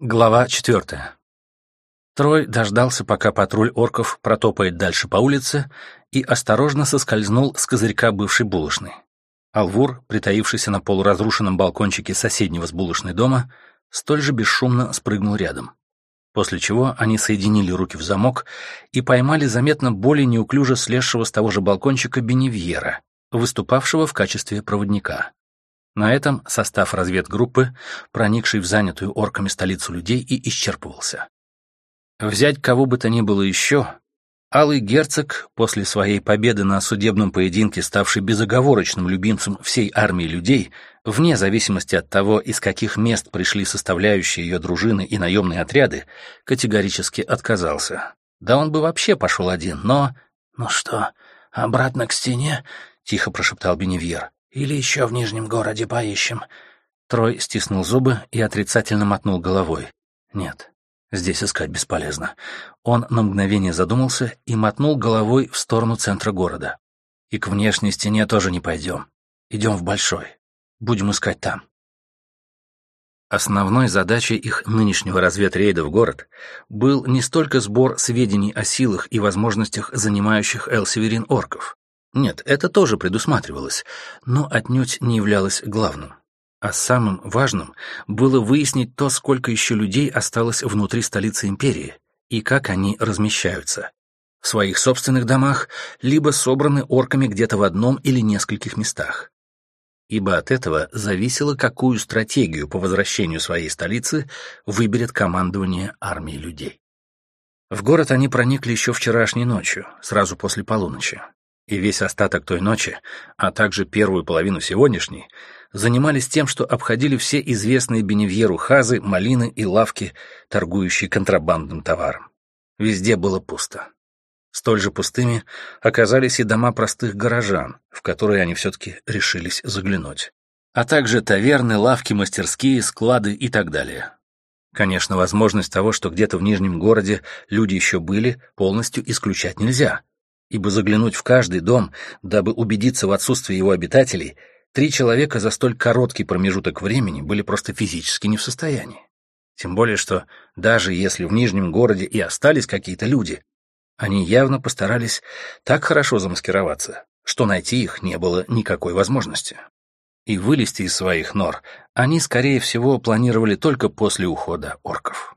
Глава четвертая. Трой дождался, пока патруль орков протопает дальше по улице, и осторожно соскользнул с козырька бывшей булочной. Алвур, притаившийся на полуразрушенном балкончике соседнего с булочной дома, столь же бесшумно спрыгнул рядом. После чего они соединили руки в замок и поймали заметно более неуклюже слезшего с того же балкончика Беневьера, выступавшего в качестве проводника. На этом состав разведгруппы, проникший в занятую орками столицу людей, и исчерпывался. Взять кого бы то ни было еще, Алый герцог, после своей победы на судебном поединке, ставший безоговорочным любимцем всей армии людей, вне зависимости от того, из каких мест пришли составляющие ее дружины и наемные отряды, категорически отказался. Да он бы вообще пошел один, но... «Ну что, обратно к стене?» — тихо прошептал Беневьер. Или еще в Нижнем городе поищем?» Трой стиснул зубы и отрицательно мотнул головой. «Нет, здесь искать бесполезно». Он на мгновение задумался и мотнул головой в сторону центра города. «И к внешней стене тоже не пойдем. Идем в Большой. Будем искать там». Основной задачей их нынешнего разведрейда в город был не столько сбор сведений о силах и возможностях занимающих Эл-Северин орков, нет, это тоже предусматривалось, но отнюдь не являлось главным. А самым важным было выяснить то, сколько еще людей осталось внутри столицы империи и как они размещаются. В своих собственных домах, либо собраны орками где-то в одном или нескольких местах. Ибо от этого зависело, какую стратегию по возвращению своей столицы выберет командование армии людей. В город они проникли еще вчерашней ночью, сразу после полуночи и весь остаток той ночи, а также первую половину сегодняшней, занимались тем, что обходили все известные Беневьеру хазы, малины и лавки, торгующие контрабандным товаром. Везде было пусто. Столь же пустыми оказались и дома простых горожан, в которые они все-таки решились заглянуть, а также таверны, лавки, мастерские, склады и так далее. Конечно, возможность того, что где-то в Нижнем городе люди еще были, полностью исключать нельзя, ибо заглянуть в каждый дом, дабы убедиться в отсутствии его обитателей, три человека за столь короткий промежуток времени были просто физически не в состоянии. Тем более, что даже если в Нижнем городе и остались какие-то люди, они явно постарались так хорошо замаскироваться, что найти их не было никакой возможности. И вылезти из своих нор они, скорее всего, планировали только после ухода орков.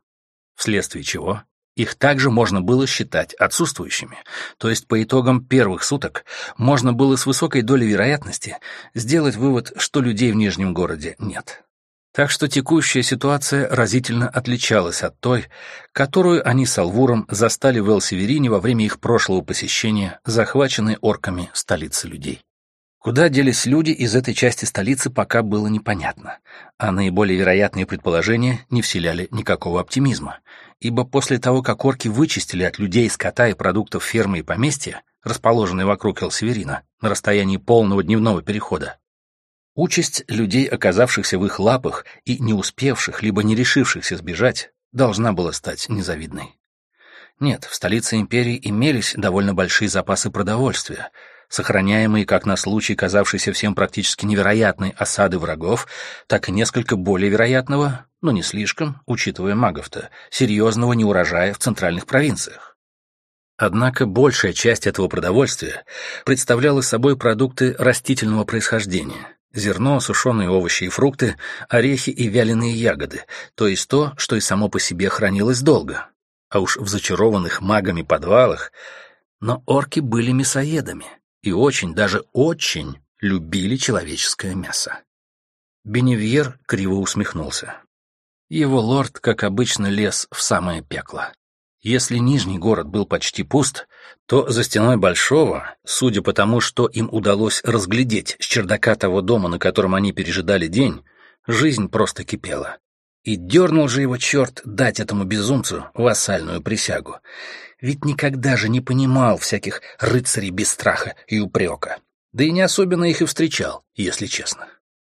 Вследствие чего их также можно было считать отсутствующими, то есть по итогам первых суток можно было с высокой долей вероятности сделать вывод, что людей в Нижнем городе нет. Так что текущая ситуация разительно отличалась от той, которую они с Алвуром застали в Эл-Северине во время их прошлого посещения, захваченной орками столицы людей. Куда делись люди из этой части столицы, пока было непонятно, а наиболее вероятные предположения не вселяли никакого оптимизма, ибо после того, как орки вычистили от людей, скота и продуктов фермы и поместья, расположенные вокруг Элсеверина, на расстоянии полного дневного перехода, участь людей, оказавшихся в их лапах и не успевших, либо не решившихся сбежать, должна была стать незавидной. Нет, в столице империи имелись довольно большие запасы продовольствия, сохраняемые как на случай казавшейся всем практически невероятной осады врагов, так и несколько более вероятного, но не слишком, учитывая магов-то, серьезного неурожая в центральных провинциях. Однако большая часть этого продовольствия представляла собой продукты растительного происхождения – зерно, сушеные овощи и фрукты, орехи и вяленые ягоды, то есть то, что и само по себе хранилось долго. А уж в зачарованных магами подвалах... Но орки были мясоедами и очень, даже очень любили человеческое мясо. Беневьер криво усмехнулся. Его лорд, как обычно, лез в самое пекло. Если нижний город был почти пуст, то за стеной Большого, судя по тому, что им удалось разглядеть с чердака того дома, на котором они пережидали день, жизнь просто кипела. И дернул же его черт дать этому безумцу вассальную присягу. Ведь никогда же не понимал всяких рыцарей без страха и упрека. Да и не особенно их и встречал, если честно.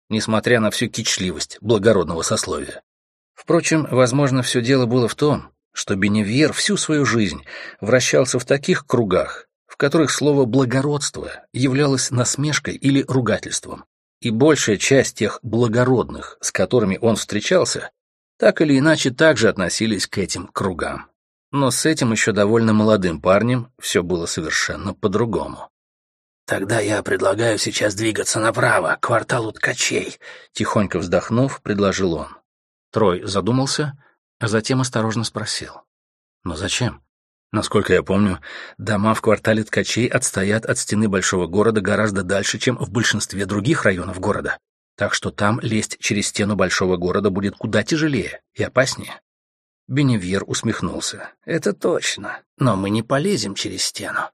Несмотря на всю кичливость благородного сословия. Впрочем, возможно, все дело было в том, что Беневьер всю свою жизнь вращался в таких кругах, в которых слово «благородство» являлось насмешкой или ругательством, и большая часть тех благородных, с которыми он встречался, так или иначе также относились к этим кругам. Но с этим еще довольно молодым парнем все было совершенно по-другому. «Тогда я предлагаю сейчас двигаться направо, к кварталу ткачей», — тихонько вздохнув, предложил он. Трой задумался, а затем осторожно спросил. «Но зачем? Насколько я помню, дома в квартале ткачей отстоят от стены большого города гораздо дальше, чем в большинстве других районов города. Так что там лезть через стену большого города будет куда тяжелее и опаснее. Беневьер усмехнулся. «Это точно. Но мы не полезем через стену.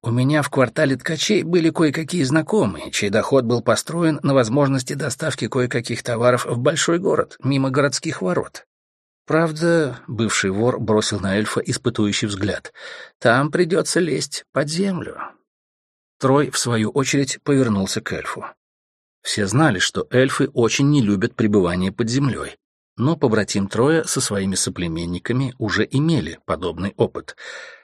У меня в квартале ткачей были кое-какие знакомые, чей доход был построен на возможности доставки кое-каких товаров в большой город, мимо городских ворот. Правда, бывший вор бросил на эльфа испытующий взгляд. Там придется лезть под землю». Трой, в свою очередь, повернулся к эльфу. Все знали, что эльфы очень не любят пребывание под землей, но побратим Троя со своими соплеменниками уже имели подобный опыт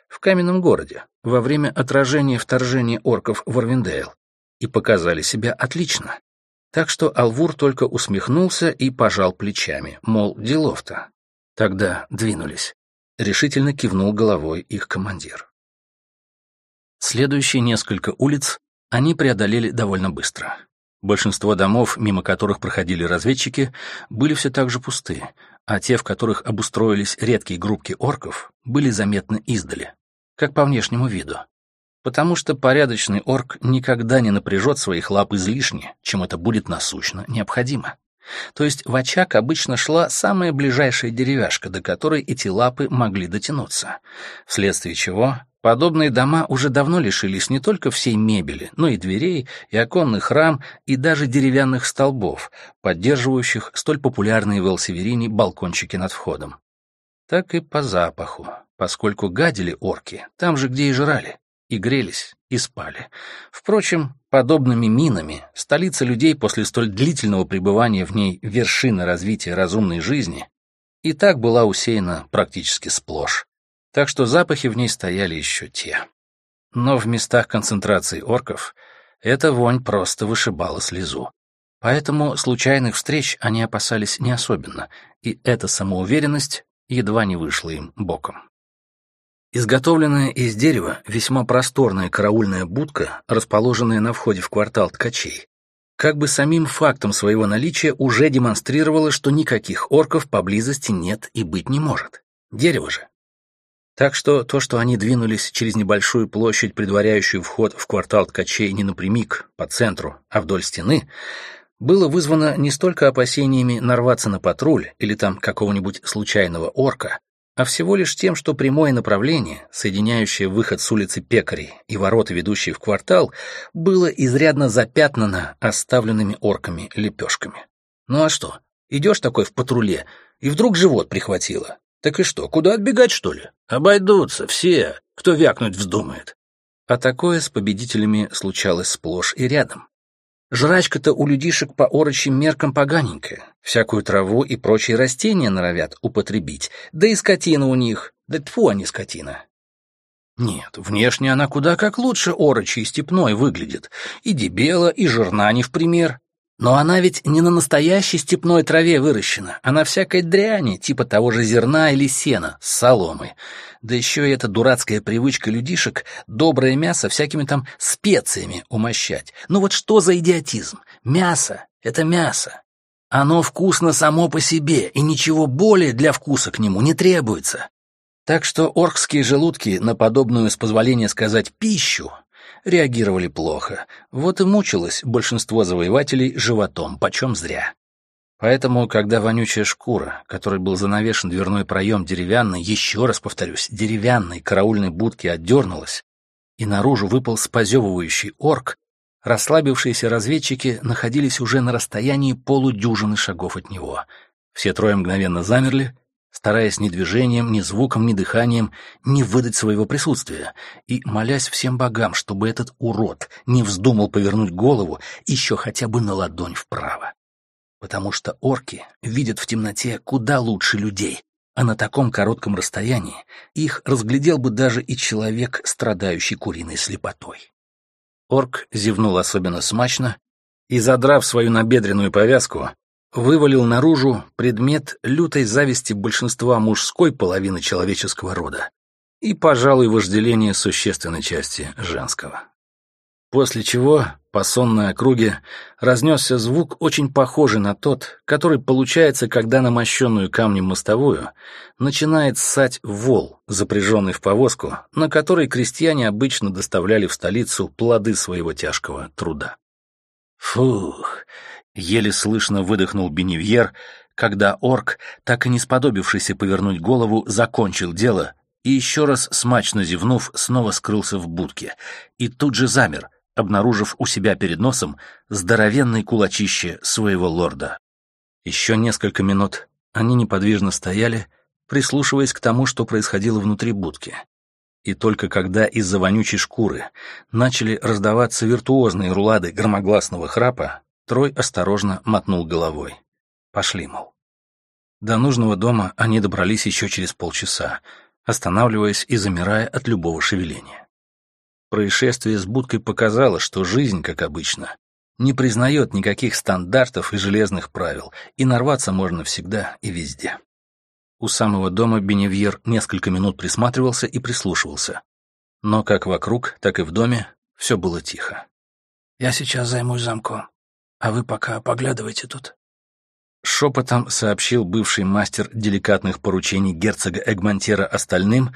в каменном городе во время отражения вторжения орков в Орвиндейл и показали себя отлично. Так что Алвур только усмехнулся и пожал плечами, мол, делов-то. Тогда двинулись. Решительно кивнул головой их командир. Следующие несколько улиц они преодолели довольно быстро. Большинство домов, мимо которых проходили разведчики, были все так же пусты, а те, в которых обустроились редкие группки орков, были заметны издали, как по внешнему виду. Потому что порядочный орк никогда не напряжет своих лап излишне, чем это будет насущно необходимо. То есть в очаг обычно шла самая ближайшая деревяшка, до которой эти лапы могли дотянуться, вследствие чего Подобные дома уже давно лишились не только всей мебели, но и дверей, и оконных рам, и даже деревянных столбов, поддерживающих столь популярные в Элсеверине балкончики над входом. Так и по запаху, поскольку гадили орки там же, где и жрали, и грелись, и спали. Впрочем, подобными минами столица людей после столь длительного пребывания в ней вершины развития разумной жизни и так была усеяна практически сплошь так что запахи в ней стояли еще те. Но в местах концентрации орков эта вонь просто вышибала слезу. Поэтому случайных встреч они опасались не особенно, и эта самоуверенность едва не вышла им боком. Изготовленная из дерева весьма просторная караульная будка, расположенная на входе в квартал ткачей, как бы самим фактом своего наличия уже демонстрировала, что никаких орков поблизости нет и быть не может. Дерево же. Так что то, что они двинулись через небольшую площадь, предваряющую вход в квартал ткачей не напрямик, по центру, а вдоль стены, было вызвано не столько опасениями нарваться на патруль или там какого-нибудь случайного орка, а всего лишь тем, что прямое направление, соединяющее выход с улицы Пекарей и ворота, ведущие в квартал, было изрядно запятнано оставленными орками лепешками. Ну а что, идешь такой в патруле, и вдруг живот прихватило, так и что, куда отбегать, что ли? Обойдутся все, кто вякнуть вздумает. А такое с победителями случалось сплошь и рядом. Жрачка-то у людишек по орочим меркам поганенькая. Всякую траву и прочие растения норовят употребить. Да и скотина у них. Да тьфу, а не скотина. Нет, внешне она куда как лучше орочи и степной выглядит. И дебела, и жирна не в пример. Но она ведь не на настоящей степной траве выращена, а на всякой дряни, типа того же зерна или сена, с соломой. Да еще и эта дурацкая привычка людишек доброе мясо всякими там специями умощать. Ну вот что за идиотизм? Мясо — это мясо. Оно вкусно само по себе, и ничего более для вкуса к нему не требуется. Так что оркские желудки на подобную, с позволения сказать, пищу реагировали плохо. Вот и мучилось большинство завоевателей животом, почем зря. Поэтому, когда вонючая шкура, которой был занавешен дверной проем деревянной, еще раз повторюсь, деревянной караульной будки отдернулась, и наружу выпал спозевывающий орк, расслабившиеся разведчики находились уже на расстоянии полудюжины шагов от него. Все трое мгновенно замерли, стараясь ни движением, ни звуком, ни дыханием не выдать своего присутствия, и молясь всем богам, чтобы этот урод не вздумал повернуть голову еще хотя бы на ладонь вправо. Потому что орки видят в темноте куда лучше людей, а на таком коротком расстоянии их разглядел бы даже и человек, страдающий куриной слепотой. Орк зевнул особенно смачно и, задрав свою набедренную повязку, вывалил наружу предмет лютой зависти большинства мужской половины человеческого рода и, пожалуй, вожделение существенной части женского. После чего по сонной округе разнесся звук, очень похожий на тот, который получается, когда на мощенную камнем мостовую начинает ссать вол, запряженный в повозку, на которой крестьяне обычно доставляли в столицу плоды своего тяжкого труда. Фух! Еле слышно выдохнул Беневьер, когда орк, так и не сподобившийся повернуть голову, закончил дело и еще раз смачно зевнув, снова скрылся в будке и тут же замер — обнаружив у себя перед носом здоровенное кулачище своего лорда. Еще несколько минут они неподвижно стояли, прислушиваясь к тому, что происходило внутри будки. И только когда из-за вонючей шкуры начали раздаваться виртуозные рулады громогласного храпа, Трой осторожно мотнул головой. Пошли, мол. До нужного дома они добрались еще через полчаса, останавливаясь и замирая от любого шевеления. Происшествие с будкой показало, что жизнь, как обычно, не признает никаких стандартов и железных правил, и нарваться можно всегда и везде. У самого дома Беневьер несколько минут присматривался и прислушивался. Но как вокруг, так и в доме все было тихо. «Я сейчас займусь замком, а вы пока поглядывайте тут». Шепотом сообщил бывший мастер деликатных поручений герцога Эгмонтера остальным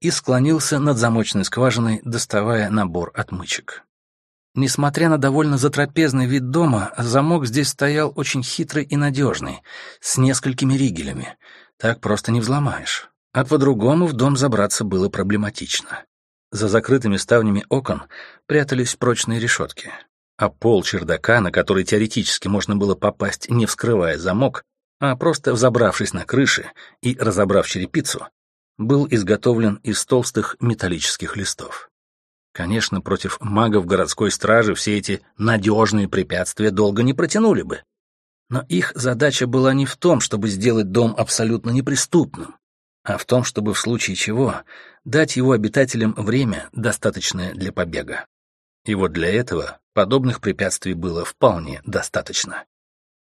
и склонился над замочной скважиной, доставая набор отмычек. Несмотря на довольно затрапезный вид дома, замок здесь стоял очень хитрый и надежный, с несколькими ригелями. Так просто не взломаешь. А по-другому в дом забраться было проблематично. За закрытыми ставнями окон прятались прочные решетки. А пол чердака, на который теоретически можно было попасть, не вскрывая замок, а просто взобравшись на крыши и разобрав черепицу, был изготовлен из толстых металлических листов. Конечно, против магов городской стражи все эти надежные препятствия долго не протянули бы. Но их задача была не в том, чтобы сделать дом абсолютно неприступным, а в том, чтобы в случае чего дать его обитателям время, достаточное для побега. И вот для этого подобных препятствий было вполне достаточно.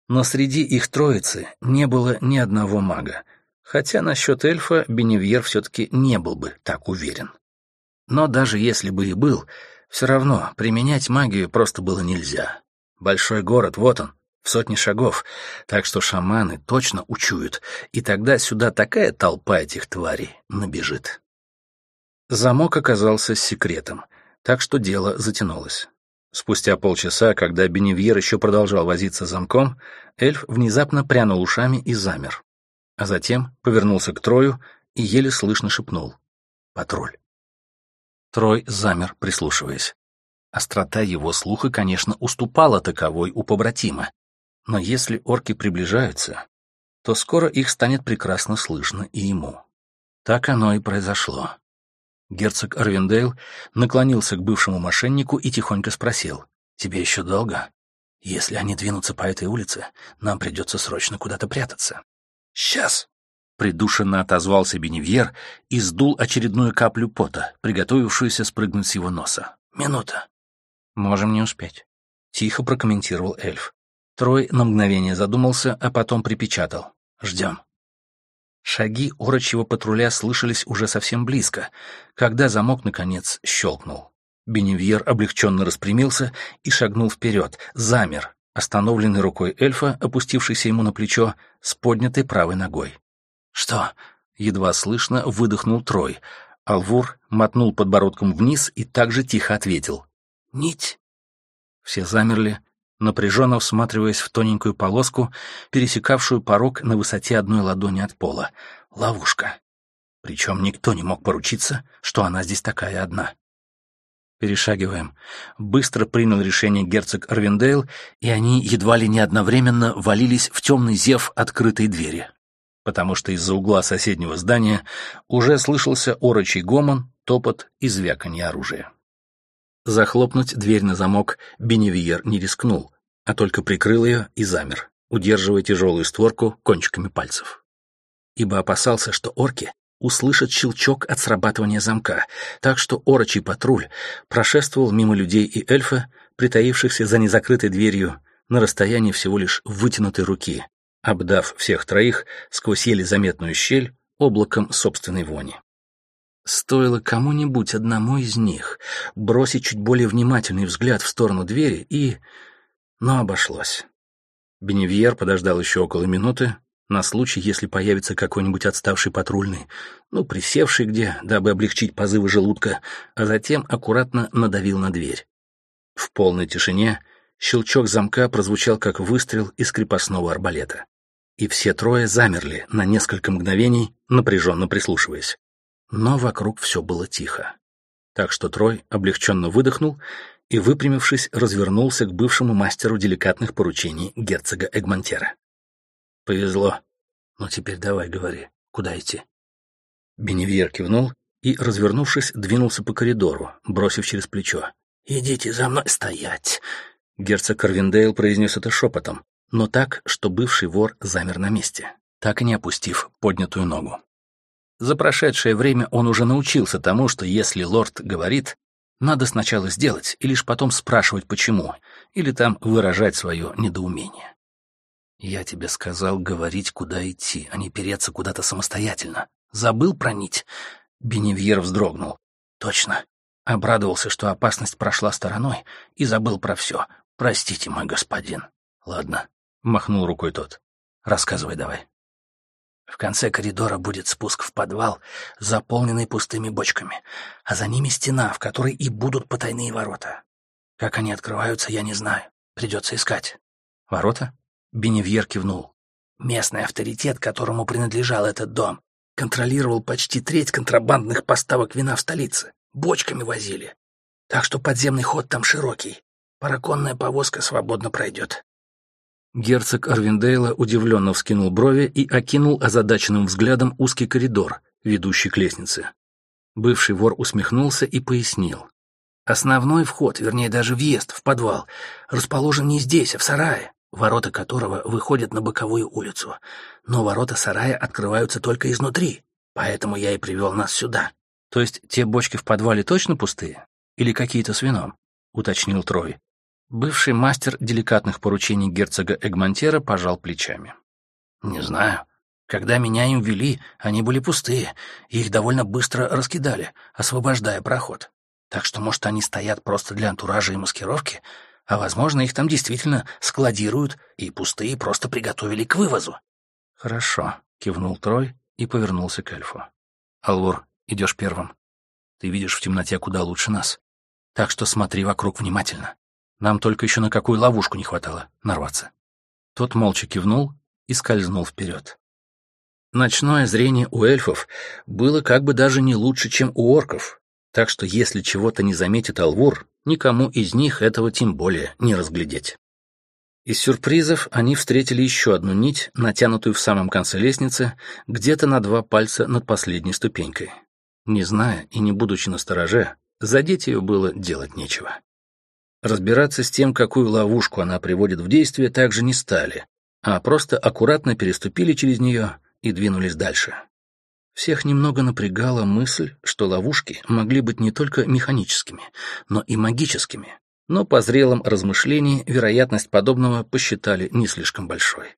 Но среди их троицы не было ни одного мага, хотя насчет эльфа Беневьер все-таки не был бы так уверен. Но даже если бы и был, все равно применять магию просто было нельзя. Большой город, вот он, в сотни шагов, так что шаманы точно учуют, и тогда сюда такая толпа этих тварей набежит. Замок оказался секретом, так что дело затянулось. Спустя полчаса, когда Беневьер еще продолжал возиться замком, эльф внезапно прянул ушами и замер а затем повернулся к Трою и еле слышно шепнул «Патруль». Трой замер, прислушиваясь. Острота его слуха, конечно, уступала таковой у побратима, но если орки приближаются, то скоро их станет прекрасно слышно и ему. Так оно и произошло. Герцог Арвиндейл наклонился к бывшему мошеннику и тихонько спросил, «Тебе еще долго? Если они двинутся по этой улице, нам придется срочно куда-то прятаться». «Сейчас!» — придушенно отозвался Беневьер и сдул очередную каплю пота, приготовившуюся спрыгнуть с его носа. «Минута». «Можем не успеть», — тихо прокомментировал эльф. Трой на мгновение задумался, а потом припечатал. «Ждем». Шаги орочьего патруля слышались уже совсем близко, когда замок, наконец, щелкнул. Беневьер облегченно распрямился и шагнул вперед, замер, остановленный рукой эльфа, опустившийся ему на плечо, с поднятой правой ногой. «Что?» — едва слышно выдохнул Трой. Алвур мотнул подбородком вниз и также тихо ответил. «Нить». Все замерли, напряженно всматриваясь в тоненькую полоску, пересекавшую порог на высоте одной ладони от пола. Ловушка. Причем никто не мог поручиться, что она здесь такая одна. Перешагиваем. Быстро принял решение герцог Арвиндейл, и они едва ли не одновременно валились в темный зев открытой двери. Потому что из-за угла соседнего здания уже слышался орочий гомон, топот и звяканье оружия. Захлопнуть дверь на замок Беневиер не рискнул, а только прикрыл ее и замер, удерживая тяжелую створку кончиками пальцев. Ибо опасался, что орки услышат щелчок от срабатывания замка, так что орочий патруль прошествовал мимо людей и эльфа, притаившихся за незакрытой дверью, на расстоянии всего лишь вытянутой руки, обдав всех троих сквозь еле заметную щель облаком собственной вони. Стоило кому-нибудь одному из них бросить чуть более внимательный взгляд в сторону двери и... Но обошлось. Беневьер подождал еще около минуты, на случай, если появится какой-нибудь отставший патрульный, ну, присевший где, дабы облегчить позывы желудка, а затем аккуратно надавил на дверь. В полной тишине щелчок замка прозвучал как выстрел из крепостного арбалета. И все трое замерли на несколько мгновений, напряженно прислушиваясь. Но вокруг все было тихо. Так что Трой облегченно выдохнул и, выпрямившись, развернулся к бывшему мастеру деликатных поручений герцога Эгмонтера. «Повезло. Но теперь давай говори, куда идти?» Беневьер кивнул и, развернувшись, двинулся по коридору, бросив через плечо. «Идите за мной стоять!» Герцог Карвиндейл произнес это шепотом, но так, что бывший вор замер на месте, так и не опустив поднятую ногу. За прошедшее время он уже научился тому, что если лорд говорит, надо сначала сделать и лишь потом спрашивать почему, или там выражать свое недоумение. «Я тебе сказал говорить, куда идти, а не переться куда-то самостоятельно. Забыл про нить?» Беневьер вздрогнул. «Точно. Обрадовался, что опасность прошла стороной, и забыл про все. Простите, мой господин». «Ладно», — махнул рукой тот. «Рассказывай давай». В конце коридора будет спуск в подвал, заполненный пустыми бочками, а за ними стена, в которой и будут потайные ворота. Как они открываются, я не знаю. Придется искать. Ворота? Беневьер кивнул. Местный авторитет, которому принадлежал этот дом, контролировал почти треть контрабандных поставок вина в столице. Бочками возили. Так что подземный ход там широкий. Параконная повозка свободно пройдет. Герцог Арвиндейла удивленно вскинул брови и окинул озадаченным взглядом узкий коридор, ведущий к лестнице. Бывший вор усмехнулся и пояснил. Основной вход, вернее даже въезд в подвал, расположен не здесь, а в сарае, ворота которого выходят на боковую улицу. Но ворота сарая открываются только изнутри, поэтому я и привел нас сюда. То есть те бочки в подвале точно пустые? Или какие-то с вином? — уточнил Трой. Бывший мастер деликатных поручений герцога Эгмонтера пожал плечами. «Не знаю. Когда меня им вели, они были пустые, и их довольно быстро раскидали, освобождая проход. Так что, может, они стоят просто для антуража и маскировки, а, возможно, их там действительно складируют, и пустые просто приготовили к вывозу». «Хорошо», — кивнул Трой и повернулся к эльфу. «Алвур, идешь первым. Ты видишь в темноте куда лучше нас. Так что смотри вокруг внимательно. Нам только еще на какую ловушку не хватало нарваться. Тот молча кивнул и скользнул вперед. Ночное зрение у эльфов было как бы даже не лучше, чем у орков, так что если чего-то не заметит Алвур, никому из них этого тем более не разглядеть. Из сюрпризов они встретили еще одну нить, натянутую в самом конце лестницы, где-то на два пальца над последней ступенькой. Не зная и не будучи настороже, задеть ее было делать нечего. Разбираться с тем, какую ловушку она приводит в действие, также не стали, а просто аккуратно переступили через нее и двинулись дальше. Всех немного напрягала мысль, что ловушки могли быть не только механическими, но и магическими, но по зрелом размышлении вероятность подобного посчитали не слишком большой.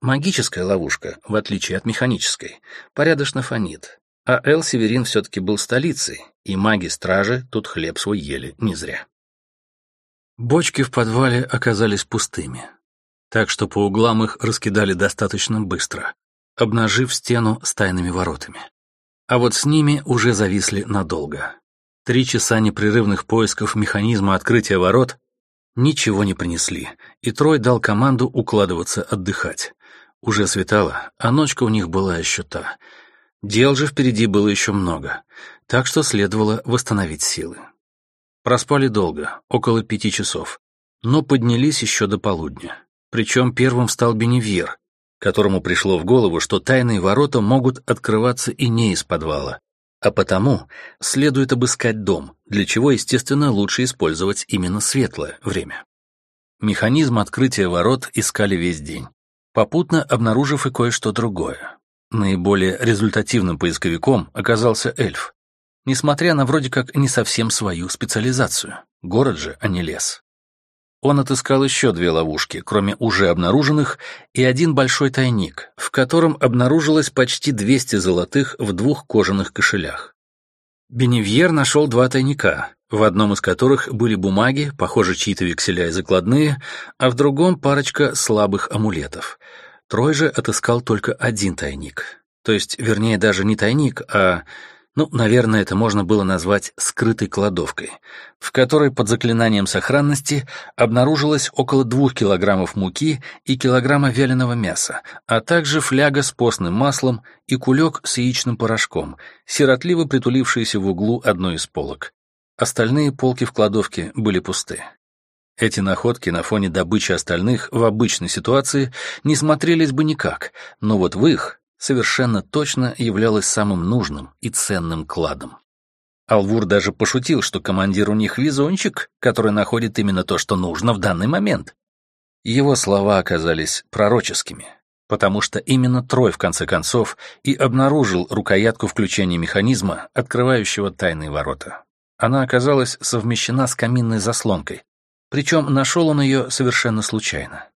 Магическая ловушка, в отличие от механической, порядочно фонит, а Эл-Северин все-таки был столицей, и маги-стражи тут хлеб свой ели не зря. Бочки в подвале оказались пустыми, так что по углам их раскидали достаточно быстро, обнажив стену с тайными воротами. А вот с ними уже зависли надолго. Три часа непрерывных поисков механизма открытия ворот ничего не принесли, и Трой дал команду укладываться отдыхать. Уже светало, а ночка у них была еще та. Дел же впереди было еще много, так что следовало восстановить силы. Проспали долго, около пяти часов, но поднялись еще до полудня. Причем первым встал Беневьер, которому пришло в голову, что тайные ворота могут открываться и не из подвала, а потому следует обыскать дом, для чего, естественно, лучше использовать именно светлое время. Механизм открытия ворот искали весь день, попутно обнаружив и кое-что другое. Наиболее результативным поисковиком оказался эльф, несмотря на вроде как не совсем свою специализацию. Город же, а не лес. Он отыскал еще две ловушки, кроме уже обнаруженных, и один большой тайник, в котором обнаружилось почти 200 золотых в двух кожаных кошелях. Беневьер нашел два тайника, в одном из которых были бумаги, похоже, чьи-то векселя и закладные, а в другом парочка слабых амулетов. Трой же отыскал только один тайник. То есть, вернее, даже не тайник, а ну, наверное, это можно было назвать скрытой кладовкой, в которой под заклинанием сохранности обнаружилось около двух килограммов муки и килограмма вяленого мяса, а также фляга с постным маслом и кулек с яичным порошком, сиротливо притулившиеся в углу одной из полок. Остальные полки в кладовке были пусты. Эти находки на фоне добычи остальных в обычной ситуации не смотрелись бы никак, но вот в их, совершенно точно являлась самым нужным и ценным кладом. Алвур даже пошутил, что командир у них везунчик, который находит именно то, что нужно в данный момент. Его слова оказались пророческими, потому что именно Трой, в конце концов, и обнаружил рукоятку включения механизма, открывающего тайные ворота. Она оказалась совмещена с каминной заслонкой, причем нашел он ее совершенно случайно.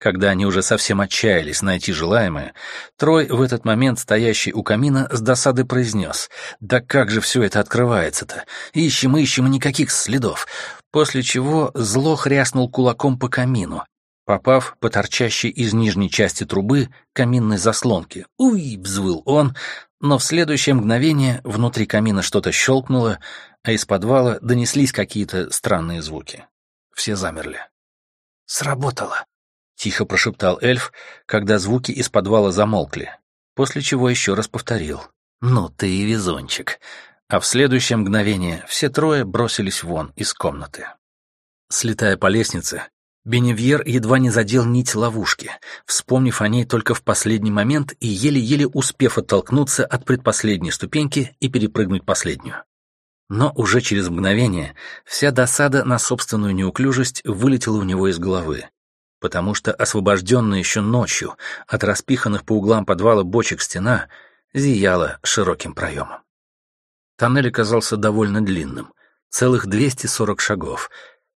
Когда они уже совсем отчаялись найти желаемое, Трой, в этот момент стоящий у камина, с досады произнес «Да как же все это открывается-то? Ищем, ищем, никаких следов». После чего зло хряснул кулаком по камину, попав по торчащей из нижней части трубы каминной заслонки. «Уй!» — взвыл он, но в следующее мгновение внутри камина что-то щелкнуло, а из подвала донеслись какие-то странные звуки. Все замерли. «Сработало!» Тихо прошептал эльф, когда звуки из подвала замолкли, после чего еще раз повторил. «Ну ты и везунчик». А в следующее мгновение все трое бросились вон из комнаты. Слетая по лестнице, Беневьер едва не задел нить ловушки, вспомнив о ней только в последний момент и еле-еле успев оттолкнуться от предпоследней ступеньки и перепрыгнуть последнюю. Но уже через мгновение вся досада на собственную неуклюжесть вылетела у него из головы, потому что освобожденная еще ночью от распиханных по углам подвала бочек стена зияла широким проемом. Тоннель оказался довольно длинным, целых 240 шагов.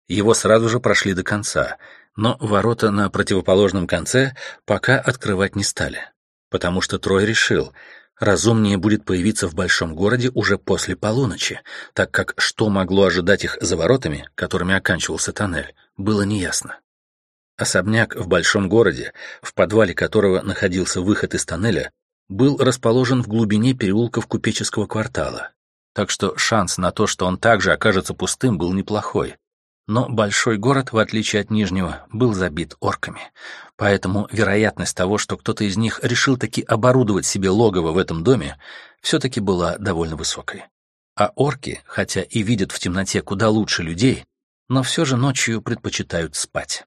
Его сразу же прошли до конца, но ворота на противоположном конце пока открывать не стали, потому что Трой решил, разумнее будет появиться в большом городе уже после полуночи, так как что могло ожидать их за воротами, которыми оканчивался тоннель, было неясно. Особняк в большом городе, в подвале которого находился выход из тоннеля, был расположен в глубине переулков купеческого квартала. Так что шанс на то, что он также окажется пустым, был неплохой. Но большой город, в отличие от Нижнего, был забит орками. Поэтому вероятность того, что кто-то из них решил таки оборудовать себе логово в этом доме, все-таки была довольно высокой. А орки, хотя и видят в темноте куда лучше людей, но все же ночью предпочитают спать.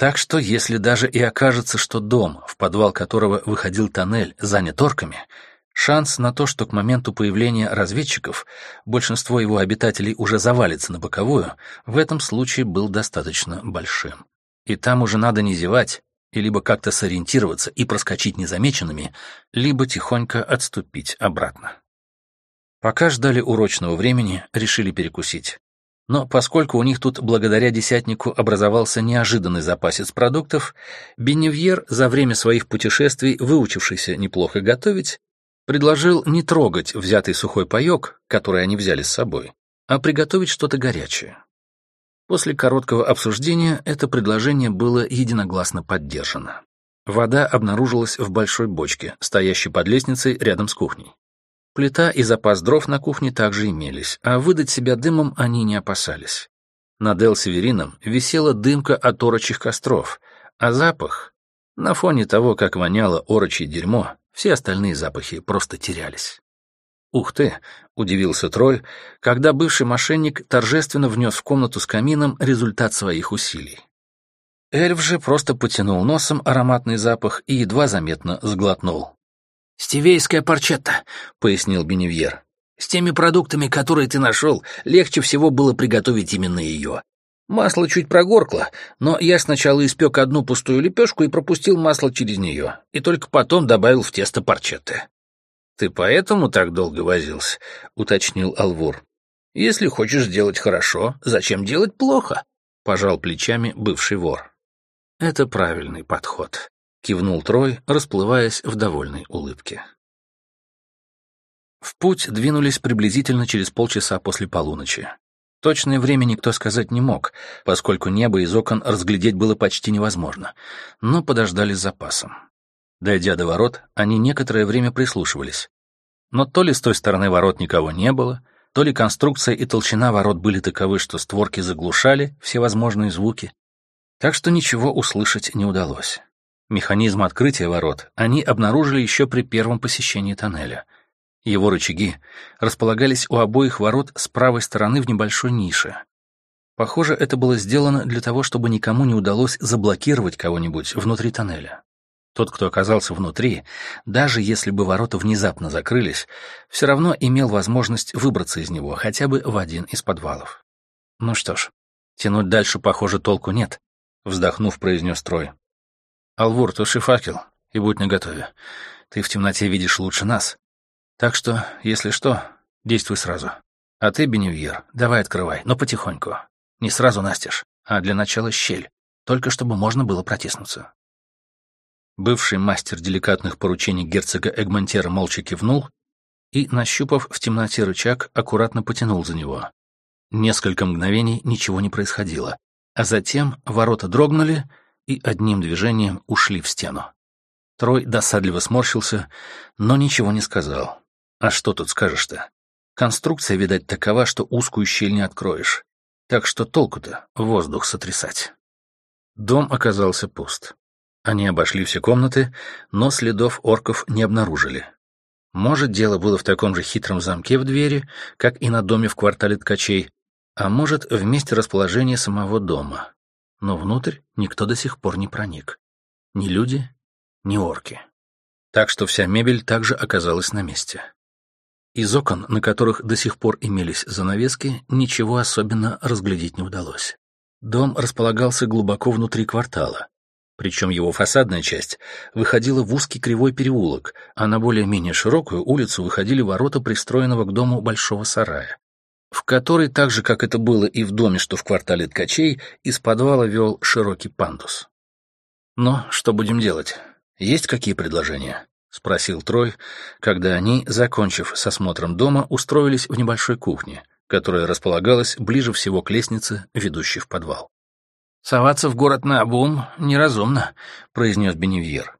Так что, если даже и окажется, что дом, в подвал которого выходил тоннель, занят орками, шанс на то, что к моменту появления разведчиков большинство его обитателей уже завалится на боковую, в этом случае был достаточно большим. И там уже надо не зевать, и либо как-то сориентироваться и проскочить незамеченными, либо тихонько отступить обратно. Пока ждали урочного времени, решили перекусить. Но поскольку у них тут благодаря десятнику образовался неожиданный запасец продуктов, Беневьер, за время своих путешествий, выучившийся неплохо готовить, предложил не трогать взятый сухой паёк, который они взяли с собой, а приготовить что-то горячее. После короткого обсуждения это предложение было единогласно поддержано. Вода обнаружилась в большой бочке, стоящей под лестницей рядом с кухней. Плита и запас дров на кухне также имелись, а выдать себя дымом они не опасались. Над Эл-Северином висела дымка от орочих костров, а запах... На фоне того, как воняло орочье дерьмо, все остальные запахи просто терялись. «Ух ты!» — удивился Трой, когда бывший мошенник торжественно внес в комнату с камином результат своих усилий. Эльф же просто потянул носом ароматный запах и едва заметно сглотнул. «Стивейская парчетта», — пояснил Беневьер. «С теми продуктами, которые ты нашел, легче всего было приготовить именно ее. Масло чуть прогоркло, но я сначала испек одну пустую лепешку и пропустил масло через нее, и только потом добавил в тесто парчетты». «Ты поэтому так долго возился?» — уточнил Алвур. «Если хочешь сделать хорошо, зачем делать плохо?» — пожал плечами бывший вор. «Это правильный подход», — кивнул Трой, расплываясь в довольной улыбке. В путь двинулись приблизительно через полчаса после полуночи. Точное время никто сказать не мог, поскольку небо из окон разглядеть было почти невозможно, но подождали с запасом. Дойдя до ворот, они некоторое время прислушивались. Но то ли с той стороны ворот никого не было, то ли конструкция и толщина ворот были таковы, что створки заглушали все возможные звуки, так что ничего услышать не удалось. Механизм открытия ворот они обнаружили еще при первом посещении тоннеля. Его рычаги располагались у обоих ворот с правой стороны в небольшой нише. Похоже, это было сделано для того, чтобы никому не удалось заблокировать кого-нибудь внутри тоннеля. Тот, кто оказался внутри, даже если бы ворота внезапно закрылись, все равно имел возможность выбраться из него хотя бы в один из подвалов. Ну что ж, тянуть дальше, похоже, толку нет, вздохнув, произнес Трой. Алвур, туши факел и будь наготове. Ты в темноте видишь лучше нас. Так что, если что, действуй сразу. А ты, Беневьер, давай открывай, но потихоньку. Не сразу настежь, а для начала щель, только чтобы можно было протиснуться. Бывший мастер деликатных поручений герцога Эгмонтера молча кивнул и, нащупав в темноте рычаг, аккуратно потянул за него. Несколько мгновений ничего не происходило, а затем ворота дрогнули и одним движением ушли в стену. Трой досадливо сморщился, но ничего не сказал. А что тут скажешь-то? Конструкция, видать, такова, что узкую щель не откроешь. Так что толку-то воздух сотрясать. Дом оказался пуст. Они обошли все комнаты, но следов орков не обнаружили. Может, дело было в таком же хитром замке в двери, как и на доме в квартале ткачей, а может, в месте расположения самого дома. Но внутрь никто до сих пор не проник. Ни люди, ни орки. Так что вся мебель также оказалась на месте. Из окон, на которых до сих пор имелись занавески, ничего особенно разглядеть не удалось. Дом располагался глубоко внутри квартала, причем его фасадная часть выходила в узкий кривой переулок, а на более-менее широкую улицу выходили ворота пристроенного к дому большого сарая, в который, так же, как это было и в доме, что в квартале ткачей, из подвала вел широкий пандус. «Но что будем делать? Есть какие предложения?» — спросил Трой, когда они, закончив с осмотром дома, устроились в небольшой кухне, которая располагалась ближе всего к лестнице, ведущей в подвал. «Соваться в город на обум неразумно», — произнес Беневьер.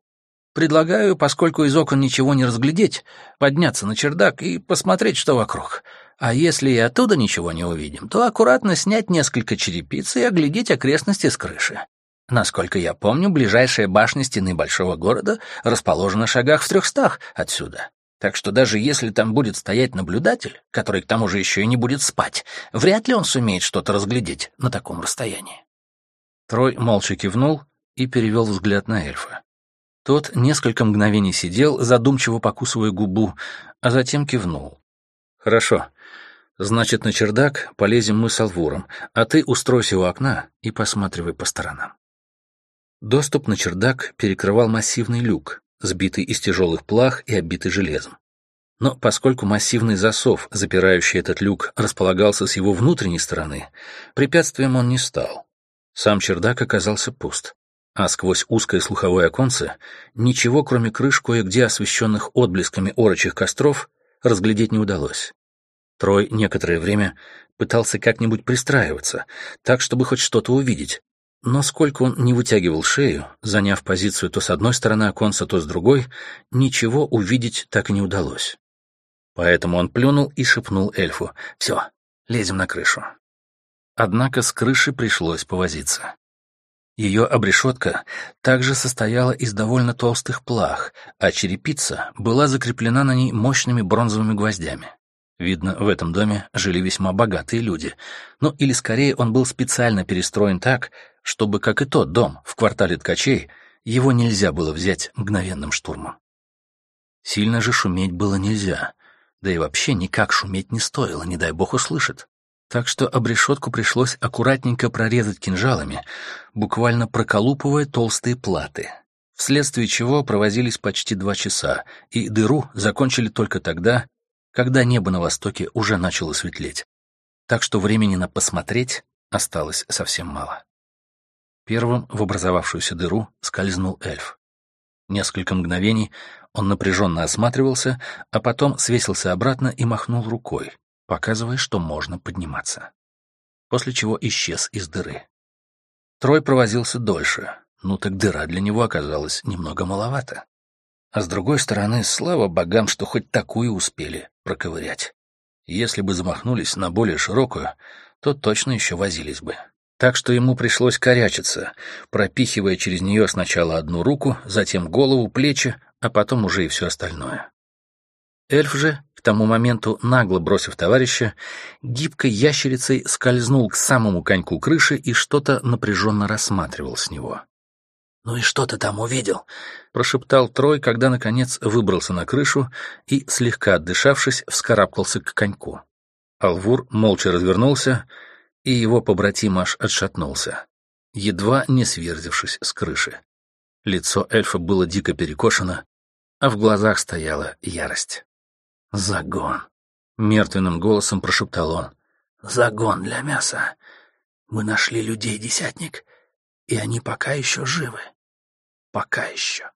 «Предлагаю, поскольку из окон ничего не разглядеть, подняться на чердак и посмотреть, что вокруг. А если и оттуда ничего не увидим, то аккуратно снять несколько черепиц и оглядеть окрестности с крыши. Насколько я помню, ближайшая башня стены большого города расположена в шагах в трехстах отсюда. Так что даже если там будет стоять наблюдатель, который к тому же еще и не будет спать, вряд ли он сумеет что-то разглядеть на таком расстоянии. Трой молча кивнул и перевел взгляд на эльфа. Тот несколько мгновений сидел, задумчиво покусывая губу, а затем кивнул. «Хорошо. Значит, на чердак полезем мы с Алвуром, а ты устройся у окна и посматривай по сторонам». Доступ на чердак перекрывал массивный люк, сбитый из тяжелых плах и оббитый железом. Но поскольку массивный засов, запирающий этот люк, располагался с его внутренней стороны, препятствием он не стал. Сам чердак оказался пуст, а сквозь узкое слуховое оконце ничего, кроме крыш кое-где освещенных отблесками орочих костров, разглядеть не удалось. Трой некоторое время пытался как-нибудь пристраиваться, так, чтобы хоть что-то увидеть, но сколько он не вытягивал шею, заняв позицию то с одной стороны оконца, то с другой, ничего увидеть так и не удалось. Поэтому он плюнул и шепнул эльфу «Все, лезем на крышу». Однако с крыши пришлось повозиться. Ее обрешетка также состояла из довольно толстых плах, а черепица была закреплена на ней мощными бронзовыми гвоздями. Видно, в этом доме жили весьма богатые люди. Ну, или скорее он был специально перестроен так, чтобы, как и тот дом в квартале ткачей, его нельзя было взять мгновенным штурмом. Сильно же шуметь было нельзя, да и вообще никак шуметь не стоило, не дай бог услышит так что обрешетку пришлось аккуратненько прорезать кинжалами, буквально проколупывая толстые платы, вследствие чего провозились почти два часа, и дыру закончили только тогда, когда небо на востоке уже начало светлеть. Так что времени на посмотреть Осталось совсем мало. Первым в образовавшуюся дыру скользнул эльф. Несколько мгновений он напряженно осматривался, а потом свесился обратно и махнул рукой, показывая, что можно подниматься. После чего исчез из дыры. Трой провозился дольше, ну так дыра для него оказалась немного маловато. А с другой стороны, слава богам, что хоть такую успели проковырять. Если бы замахнулись на более широкую, то точно еще возились бы. Так что ему пришлось корячиться, пропихивая через нее сначала одну руку, затем голову, плечи, а потом уже и все остальное. Эльф же, к тому моменту нагло бросив товарища, гибкой ящерицей скользнул к самому коньку крыши и что-то напряженно рассматривал с него. «Ну и что ты там увидел?» — прошептал Трой, когда, наконец, выбрался на крышу и, слегка отдышавшись, вскарабкался к коньку. Алвур молча развернулся, и его побратим аж отшатнулся, едва не сверзившись с крыши. Лицо эльфа было дико перекошено, а в глазах стояла ярость. «Загон!» — мертвенным голосом прошептал он. «Загон для мяса. Мы нашли людей, десятник, и они пока еще живы. Пока еще.